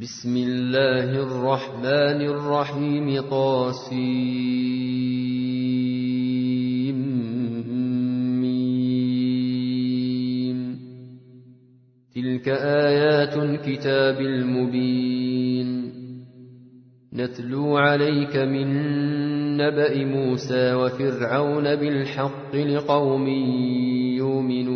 بسم الله الرحمن الرحيم ميم. تلك آيات الكتاب المبين. نتلو عليك من نبأ موسى وفرعون بالحق لقوم يؤمنون.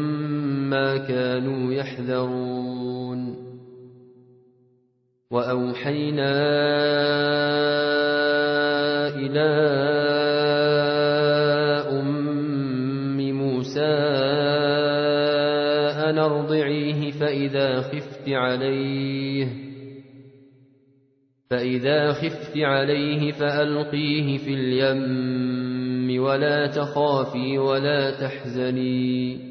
ما كانوا يحذرون. وأوحينا إلى أم موسى أن أرضعيه فإذا خفت عليه فإذا خفت عليه فألقيه في اليم ولا تخافي ولا تحزني.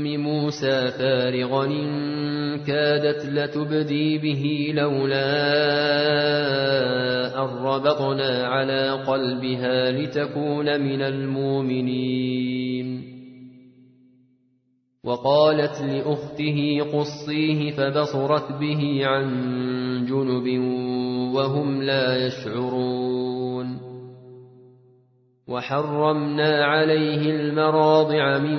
أم موسى فارغا إن كادت لتبدي به لولا أن ربطنا على قلبها لتكون من المؤمنين. وقالت لأخته قصيه فبصرت به عن جنب وهم لا يشعرون. وحرمنا عليه المراضع من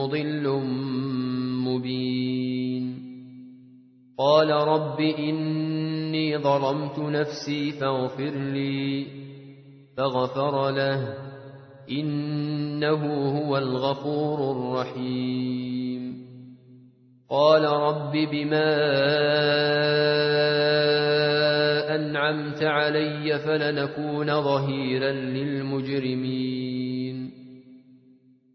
مضل مبين. قال رب إني ظلمت نفسي فاغفر لي. فغفر له. إنه هو الغفور الرحيم. قال رب بما أنعمت علي فلنكون ظهيرا للمجرمين.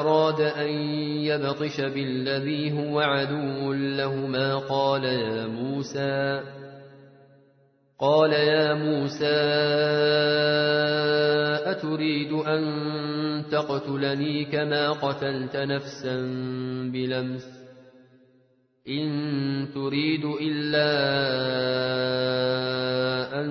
أراد أن يبطش بالذي هو عدو لهما قال يا موسى؟ قال يا موسى أتريد أن تقتلني كما قتلت نفسا بلمس؟ إن تريد إلا أن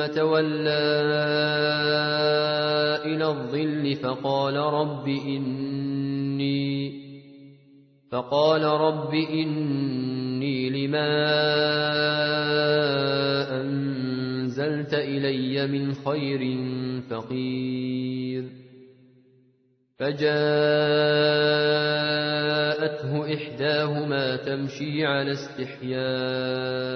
تولى إلى الظل فقال رب إني فقال رب إني لما أنزلت إلي من خير فقير فجاءته إحداهما تمشي على استحياء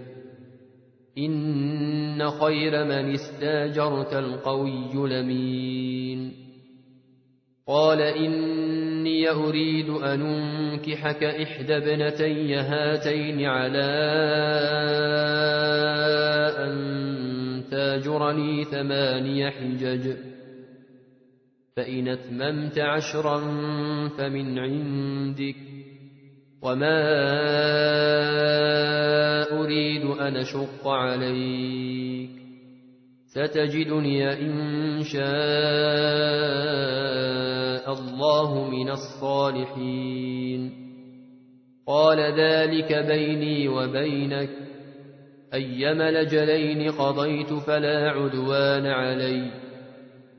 إن خير من استاجرت القوي لمين قال إني أريد أن أنكحك إحدى ابنتي هاتين على أن تاجرني ثماني حجج. فإن أتممت عشرا فمن عندك. وما أريد أن أشق عليك. ستجدني إن شاء الله من الصالحين. قال ذلك بيني وبينك. أيما لجلين قضيت فلا عدوان علي.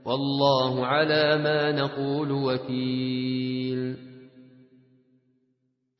والله على ما نقول وكيل.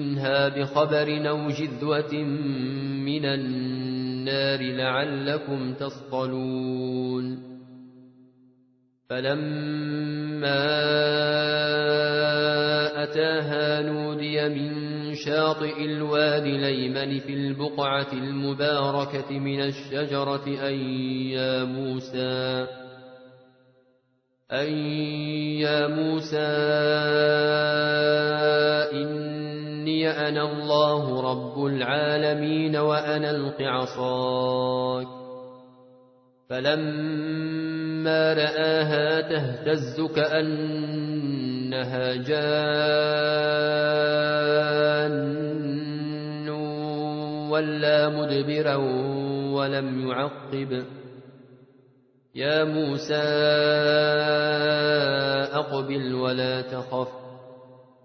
منها بخبر أو جذوة من النار لعلكم تصطلون. فلما أتاها نودي من شاطئ الوادي ليمن في البقعة المباركة من الشجرة أن يا موسى أن يا موسى إني أنا الله رب العالمين وأنا ألق عصاك فلما رآها تهتز كأنها جان ولا مدبرا ولم يعقب. يا موسى أقبل ولا تخف.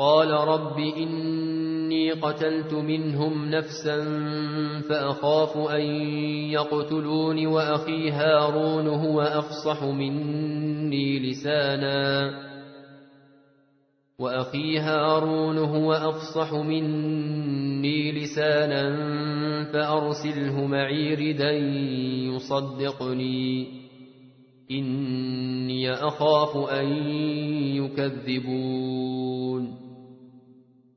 قال رب إني قتلت منهم نفسا فأخاف أن يقتلون وأخي هارون هو أفصح مني لسانا. وأخي هارون هو أفصح مني لسانا فأرسله معي ردا يصدقني. إني أخاف أن يكذبون.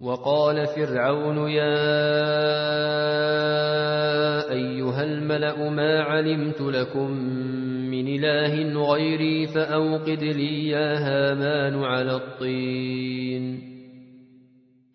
وقال فرعون يا أيها الملأ ما علمت لكم من إله غيري فأوقد لي يا هامان على الطين.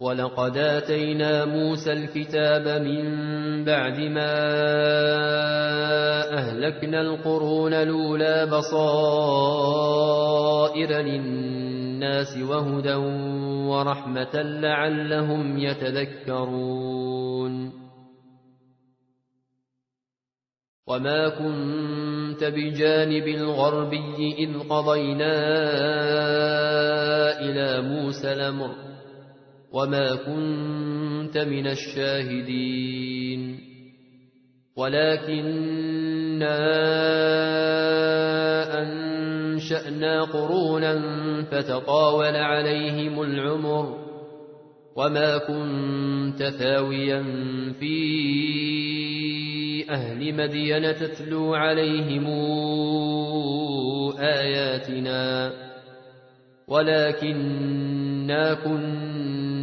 ولقد آتينا موسى الكتاب من بعد ما أهلكنا القرون لولا بصائر للناس وهدى ورحمة لعلهم يتذكرون وما كنت بجانب الغربي إذ قضينا إلى موسى لمر وما كنت من الشاهدين ولكننا أنشأنا قرونا فتطاول عليهم العمر وما كنت ثاويا في أهل مدين تتلو عليهم آياتنا ولكننا كنا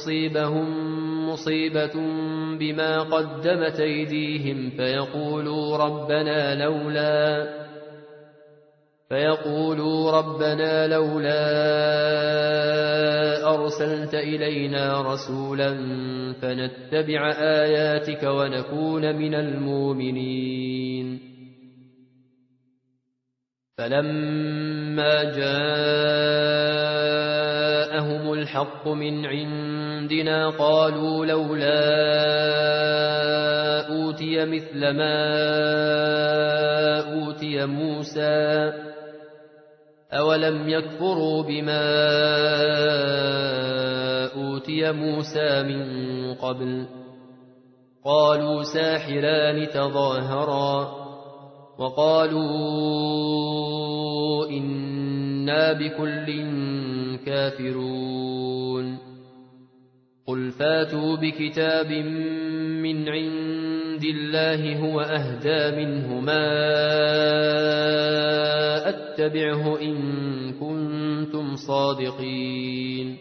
تصيبهم مصيبة بما قدمت أيديهم فيقولوا ربنا لولا فيقولوا ربنا لولا أرسلت إلينا رسولا فنتبع آياتك ونكون من المؤمنين. فلما جاءهم الحق من عندنا قالوا لولا أوتي مثل ما أوتي موسى أولم يكفروا بما أوتي موسى من قبل قالوا ساحران تظاهرا وقالوا إنا بكل كافرون قل فاتوا بكتاب من عند الله هو أهدى منهما أتبعه إن كنتم صادقين.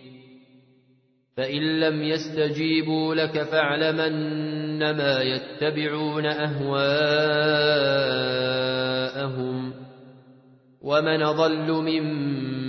فإن لم يستجيبوا لك فاعلمنما يتبعون أهواءهم. ومن ضل ممن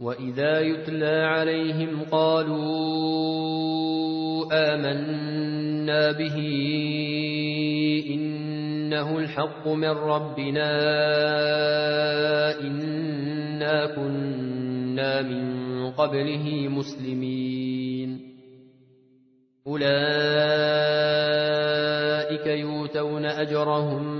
وإذا يتلى عليهم قالوا آمنا به إنه الحق من ربنا إنا كنا من قبله مسلمين أولئك يوتون أجرهم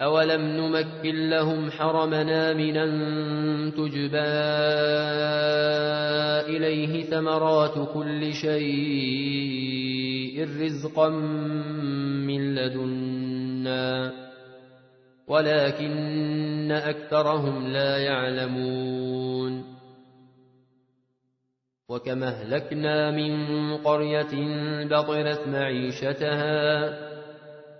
أولم نمكن لهم حرمنا من أن تجبى إليه ثمرات كل شيء رزقا من لدنا ولكن أكثرهم لا يعلمون وكما اهلكنا من قرية بطرت معيشتها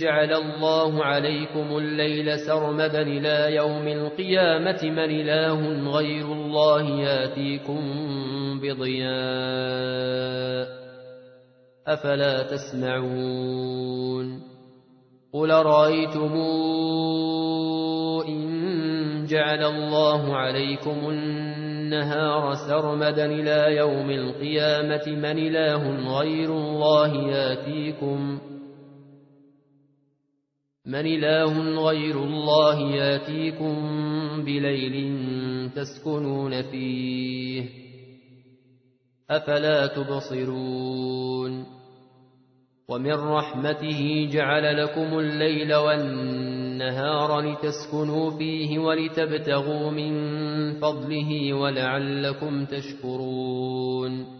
جعل الله عليكم الليل سرمدا إلى يوم القيامة من إله غير الله ياتيكم بضياء أفلا تسمعون قل رأيتم إن جعل الله عليكم النهار سرمدا إلى يوم القيامة من إله غير الله ياتيكم من إله غير الله ياتيكم بليل تسكنون فيه أفلا تبصرون ومن رحمته جعل لكم الليل والنهار لتسكنوا فيه ولتبتغوا من فضله ولعلكم تشكرون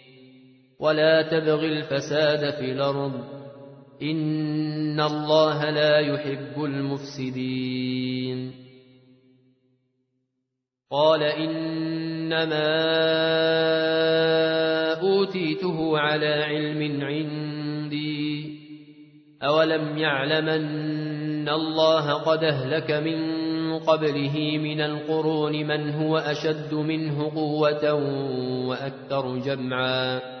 ولا تبغ الفساد في الأرض. إن الله لا يحب المفسدين. قال إنما أوتيته على علم عندي. أولم يعلم أن الله قد أهلك من قبله من القرون من هو أشد منه قوة وأكثر جمعا.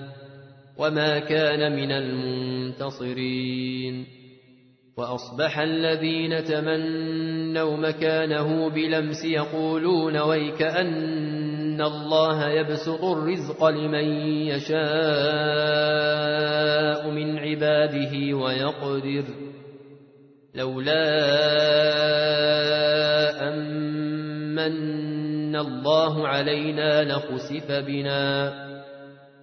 وما كان من المنتصرين وأصبح الذين تمنوا مكانه بلمس يقولون ويك أن الله يبسط الرزق لمن يشاء من عباده ويقدر لولا أمن الله علينا لخسف بنا